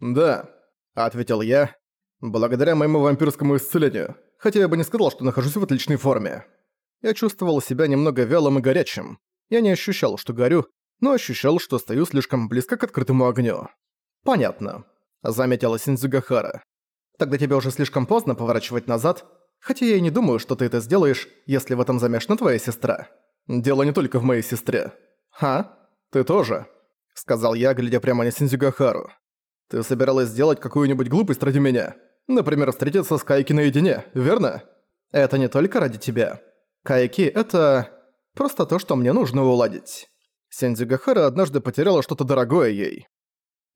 «Да», — ответил я, — «благодаря моему вампирскому исцелению, хотя я бы не сказал, что нахожусь в отличной форме. Я чувствовал себя немного вялым и горячим. Я не ощущал, что горю, но ощущал, что стою слишком близко к открытому огню. «Понятно», — заметила Синдзюгахара. «Тогда тебе уже слишком поздно поворачивать назад, хотя я и не думаю, что ты это сделаешь, если в этом замешана твоя сестра. Дело не только в моей сестре». «Ха? Ты тоже?» — сказал я, глядя прямо на Синдзюгахару. «Ты собиралась сделать какую-нибудь глупость ради меня? Например, встретиться с Кайки наедине, верно?» «Это не только ради тебя. Кайки — это... просто то, что мне нужно уладить». Синдзюгахара однажды потеряла что-то дорогое ей.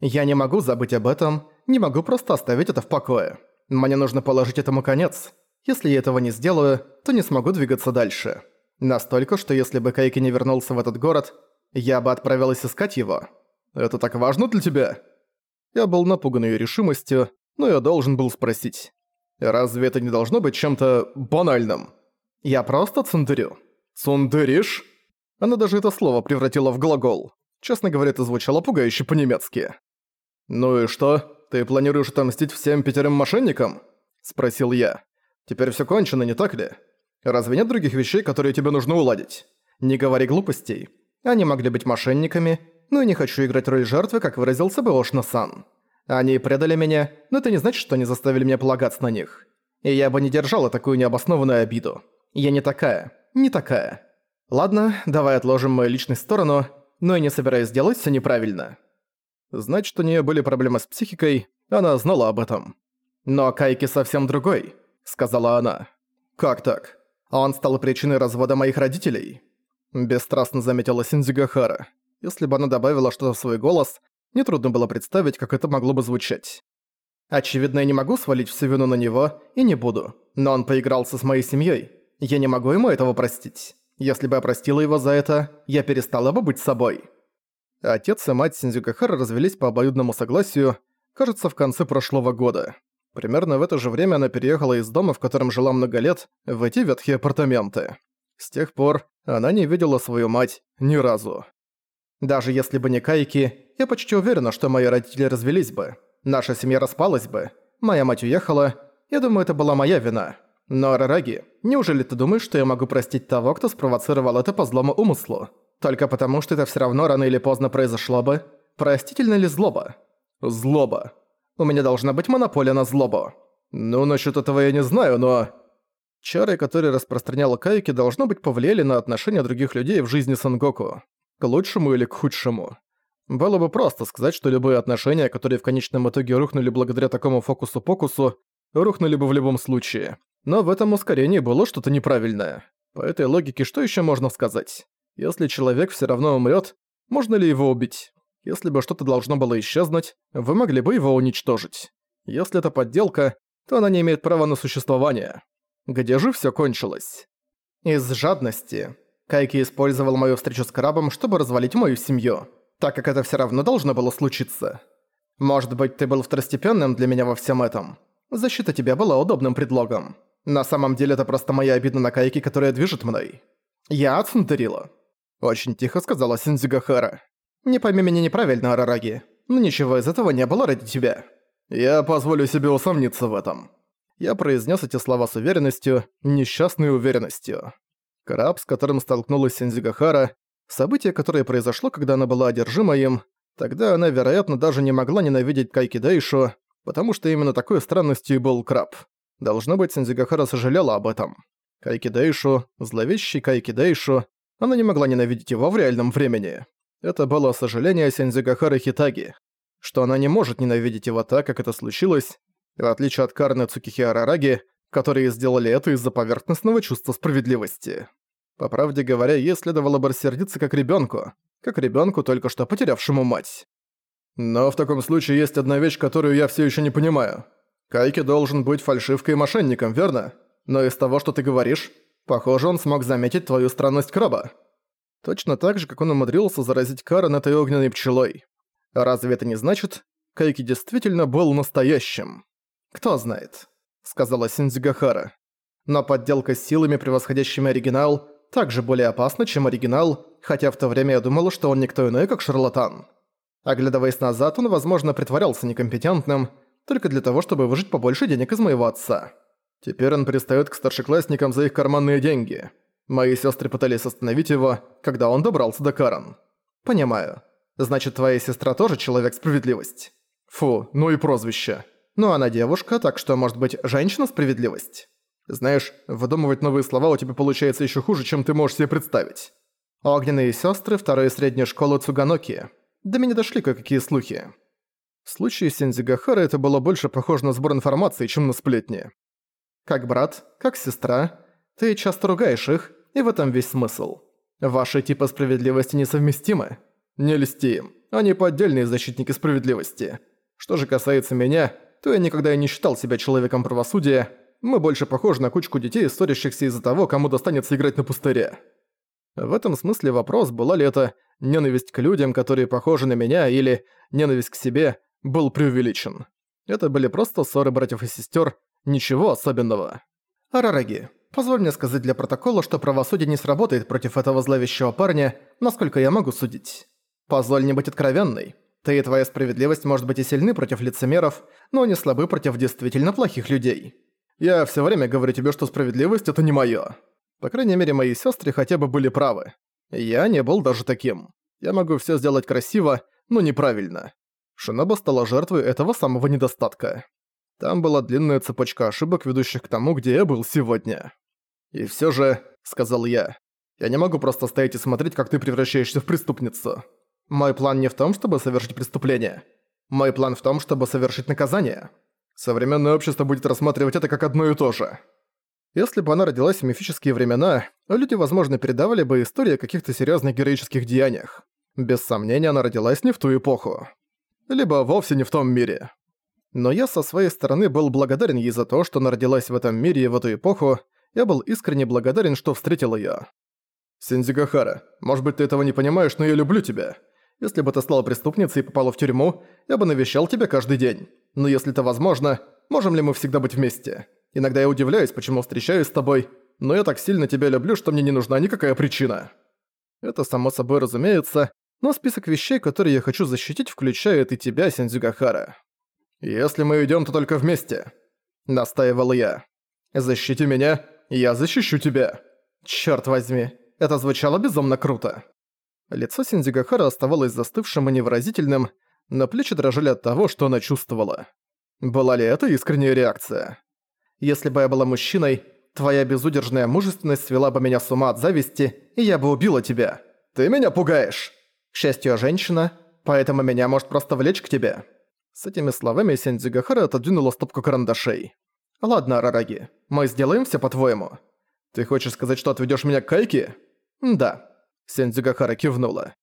Я не могу забыть об этом, не могу просто оставить это в покое. Мне нужно положить этому конец. Если я этого не сделаю, то не смогу двигаться дальше. Настолько, что если бы Кайки не вернулся в этот город, я бы отправилась искать его. Это так важно для тебя? Я был напуган её решимостью, но я должен был спросить. Разве это не должно быть чем-то банальным? Я просто цундырю. Цундыришь? Она даже это слово превратила в глагол. Честно говоря, это звучало пугающе по-немецки. «Ну и что? Ты планируешь отомстить всем пятерым мошенникам?» – спросил я. «Теперь всё кончено, не так ли? Разве нет других вещей, которые тебе нужно уладить? Не говори глупостей. Они могли быть мошенниками, но я не хочу играть роль жертвы, как выразился бы Ошна-сан. Они предали меня, но это не значит, что они заставили меня полагаться на них. И я бы не держала такую необоснованную обиду. Я не такая, не такая. Ладно, давай отложим мою личность в сторону, но я не собираюсь делать всё неправильно. Значит, у неё были проблемы с психикой, она знала об этом. «Но Кайки совсем другой», — сказала она. «Как так? Он стал причиной развода моих родителей?» Бесстрастно заметила Синдзюгахара. Если бы она добавила что-то в свой голос, нетрудно было представить, как это могло бы звучать. Очевидно, я не могу свалить всю вину на него, и не буду. Но он поигрался с моей семьей. Я не могу ему этого простить. Если бы я простила его за это, я перестала бы быть собой. Отец и мать Синдзюкахара развелись по обоюдному согласию, кажется, в конце прошлого года. Примерно в это же время она переехала из дома, в котором жила много лет, в эти ветхие апартаменты. С тех пор она не видела свою мать ни разу. Даже если бы не Кайки, я почти уверена, что мои родители развелись бы. Наша семья распалась бы. Моя мать уехала. Я думаю, это была моя вина. Но, Арараги, неужели ты думаешь, что я могу простить того, кто спровоцировал это по злому умыслу? Только потому, что это всё равно рано или поздно произошло бы? Простительно ли злоба? Злоба. У меня должна быть монополия на злобу. Ну, насчёт этого я не знаю, но... Чары, которые распространяла Кайки, должно быть повлияли на отношения других людей в жизни Сангоку. К лучшему или к худшему. Было бы просто сказать, что любые отношения, которые в конечном итоге рухнули благодаря такому фокусу-покусу, рухнули бы в любом случае. Но в этом ускорении было что-то неправильное. По этой логике что еще можно сказать? Если человек все равно умрет, можно ли его убить? Если бы что-то должно было исчезнуть, вы могли бы его уничтожить. Если это подделка, то она не имеет права на существование. Где же все кончилось? Из жадности. Кайки использовал мою встречу с крабом, чтобы развалить мою семью, так как это все равно должно было случиться. Может быть, ты был второстепенным для меня во всем этом. Защита тебя была удобным предлогом. На самом деле это просто моя обида на Кайки, которая движет мной. Я Ацунтерила. Очень тихо сказала Синдзюгахара. Не пойми меня неправильно, Арараги, но ничего из этого не было ради тебя. Я позволю себе усомниться в этом. Я произнес эти слова с уверенностью, несчастной уверенностью. Краб, с которым столкнулась Синдзюгахара, событие, которое произошло, когда она была одержима им, тогда она, вероятно, даже не могла ненавидеть Кайки Дэйшу, потому что именно такой странностью и был краб. Должно быть, Сензигахара сожалела об этом. Кайки Дэйшу, зловещий Кайки Дэйшу, она не могла ненавидеть его в реальном времени. Это было сожаление Сензигахары Хитаги, что она не может ненавидеть его так, как это случилось, в отличие от Карны Цукихи Арараги, которые сделали это из-за поверхностного чувства справедливости. По правде говоря, ей следовало бы рассердиться как ребенку, как ребенку, только что потерявшему мать. Но в таком случае есть одна вещь, которую я все еще не понимаю. Кайки должен быть фальшивкой и мошенником, верно? Но из того, что ты говоришь, похоже, он смог заметить твою странность краба. Точно так же, как он умудрился заразить Карен этой огненной пчелой. Разве это не значит, Кайки действительно был настоящим? Кто знает, сказала Синдзюгахара. Но подделка с силами, превосходящими оригинал, также более опасна, чем оригинал, хотя в то время я думала, что он никто иной, как шарлатан. Оглядываясь назад, он, возможно, притворялся некомпетентным, только для того, чтобы выжить побольше денег из моего отца. Теперь он пристаёт к старшеклассникам за их карманные деньги. Мои сестры пытались остановить его, когда он добрался до Карен. Понимаю. Значит, твоя сестра тоже человек-справедливость? Фу, ну и прозвище. Ну она девушка, так что, может быть, женщина-справедливость? Знаешь, выдумывать новые слова у тебя получается еще хуже, чем ты можешь себе представить. Огненные сестры второй средней школы Цуганоки. До меня дошли кое-какие слухи. В случае Синдзигахара это было больше похоже на сбор информации, чем на сплетни. Как брат, как сестра, ты часто ругаешь их, и в этом весь смысл. Ваши типы справедливости несовместимы. Не льсти им, они поддельные защитники справедливости. Что же касается меня, то я никогда и не считал себя человеком правосудия, мы больше похожи на кучку детей, ссорящихся из-за того, кому достанется играть на пустыре. В этом смысле вопрос, была ли это ненависть к людям, которые похожи на меня, или ненависть к себе, был преувеличен. Это были просто ссоры братьев и сестер, ничего особенного. Арараги, позволь мне сказать для протокола, что правосудие не сработает против этого зловещего парня, насколько я могу судить. Позволь мне быть откровенной. Ты и твоя справедливость может быть и сильны против лицемеров, но не слабы против действительно плохих людей. Я все время говорю тебе, что справедливость — это не моё. По крайней мере, мои сестры хотя бы были правы. Я не был даже таким. Я могу все сделать красиво, но неправильно. Шиноба стала жертвой этого самого недостатка. Там была длинная цепочка ошибок, ведущих к тому, где я был сегодня. «И все же», — сказал я, — «я не могу просто стоять и смотреть, как ты превращаешься в преступницу. Мой план не в том, чтобы совершить преступление. Мой план в том, чтобы совершить наказание. Современное общество будет рассматривать это как одно и то же». Если бы она родилась в мифические времена, люди, возможно, передавали бы истории о каких-то серьезных героических деяниях. Без сомнения, она родилась не в ту эпоху. Либо вовсе не в том мире. Но я со своей стороны был благодарен ей за то, что она родилась в этом мире и в эту эпоху, я был искренне благодарен, что встретил её. «Синдзигахара, может быть, ты этого не понимаешь, но я люблю тебя. Если бы ты стала преступницей и попала в тюрьму, я бы навещал тебя каждый день. Но если это возможно, можем ли мы всегда быть вместе? Иногда я удивляюсь, почему встречаюсь с тобой, но я так сильно тебя люблю, что мне не нужна никакая причина». Это само собой разумеется, но список вещей, которые я хочу защитить, включает и тебя, Синдзюгахара. «Если мы идём, то только вместе», — настаивал я. «Защити меня, я защищу тебя». Чёрт возьми, это звучало безумно круто. Лицо Синдзюгахара оставалось застывшим и невыразительным, но плечи дрожали от того, что она чувствовала. Была ли это искренняя реакция? Если бы я была мужчиной, твоя безудержная мужественность свела бы меня с ума от зависти, и я бы убила тебя. Ты меня пугаешь. К счастью, я женщина, поэтому меня может просто влечь к тебе». С этими словами Синдзюгахара отодвинула стопку карандашей. «Ладно, Рараги, мы сделаем все по-твоему. Ты хочешь сказать, что отведёшь меня к Кайке?» «Да», — Синдзюгахара кивнула.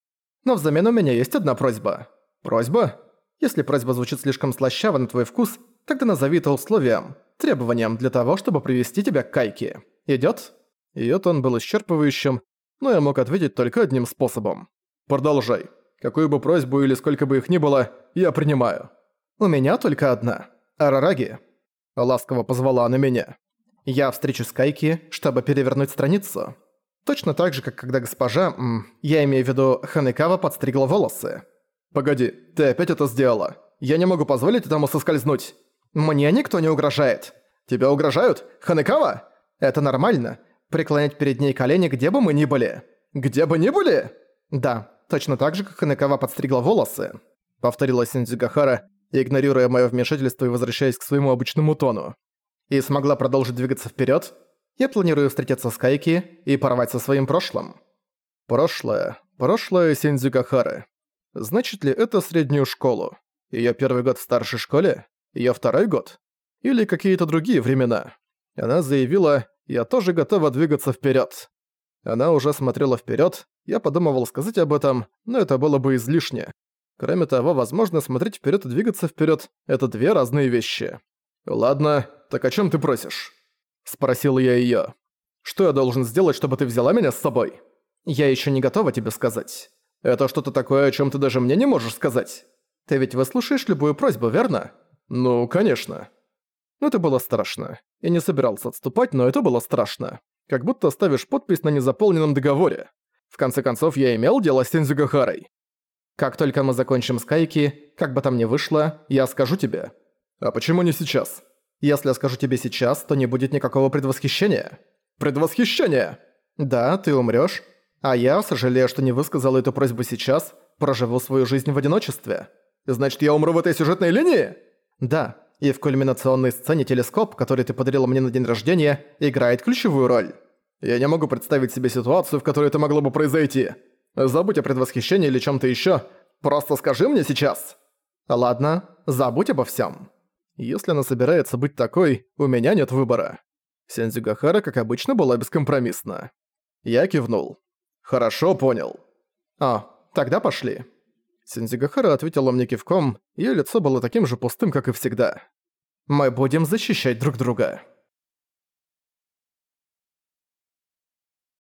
«Но взамен у меня есть одна просьба». «Просьба?» Если просьба звучит слишком слащаво на твой вкус, тогда назови это условием, требованием для того, чтобы привести тебя к Кайке. Идёт?» Её тон был исчерпывающим, но я мог ответить только одним способом. Продолжай. Какую бы просьбу или сколько бы их ни было, я принимаю. У меня только одна. Арараги. Ласково позвала она меня. Я встречу с Кайки, чтобы перевернуть страницу. Точно так же, как когда госпожа, я имею в виду Ханекава, подстригла волосы. Погоди, ты опять это сделала. Я не могу позволить этому соскользнуть. Мне никто не угрожает. Тебя угрожают? Ханекава? Это нормально. Преклонять перед ней колени, где бы мы ни были. Где бы ни были? Да, Точно так же, как Ханекава подстригла волосы. Повторила Синдзюгахара, игнорируя моё вмешательство и возвращаясь к своему обычному тону. И смогла продолжить двигаться вперёд. Я планирую встретиться с Кайки и порвать со своим прошлым. Прошлое. Прошлое Синдзюгахары. Значит ли это среднюю школу? Её первый год в старшей школе? Её второй год? Или какие-то другие времена? Она заявила, я тоже готова двигаться вперёд. Она уже смотрела вперед, я подумывал сказать об этом, но это было бы излишне. Кроме того, возможно, смотреть вперед и двигаться вперед это две разные вещи. «Ладно, так о чем ты просишь?» Спросил я ее. «Что я должен сделать, чтобы ты взяла меня с собой?» «Я еще не готова тебе сказать. Это что-то такое, о чем ты даже мне не можешь сказать. Ты ведь выслушаешь любую просьбу, верно?» «Ну, конечно». Это было страшно. Я не собирался отступать, но это было страшно как будто ставишь подпись на незаполненном договоре. В конце концов, я имел дело с Сензюгахарой. Как только мы закончим с Кайки, как бы там ни вышло, я скажу тебе. А почему не сейчас? Если я скажу тебе сейчас, то не будет никакого предвосхищения. Предвосхищение! Да, ты умрёшь, а я, сожалею, что не высказал эту просьбу сейчас, проживу свою жизнь в одиночестве. Значит, я умру в этой сюжетной линии? Да, и в кульминационной сцене телескоп, который ты подарила мне на день рождения, играет ключевую роль. Я не могу представить себе ситуацию, в которой это могло бы произойти. Забудь о предвосхищении или чем-то ещё. Просто скажи мне сейчас. Ладно, забудь обо всём. Если она собирается быть такой, у меня нет выбора. Сензюгахара, как обычно, была бескомпромиссна. Я кивнул. «Хорошо, понял». «А, тогда пошли». Сензюгахара ответила мне кивком, её лицо было таким же пустым, как и всегда. «Мы будем защищать друг друга».